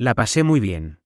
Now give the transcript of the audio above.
La pasé muy bien.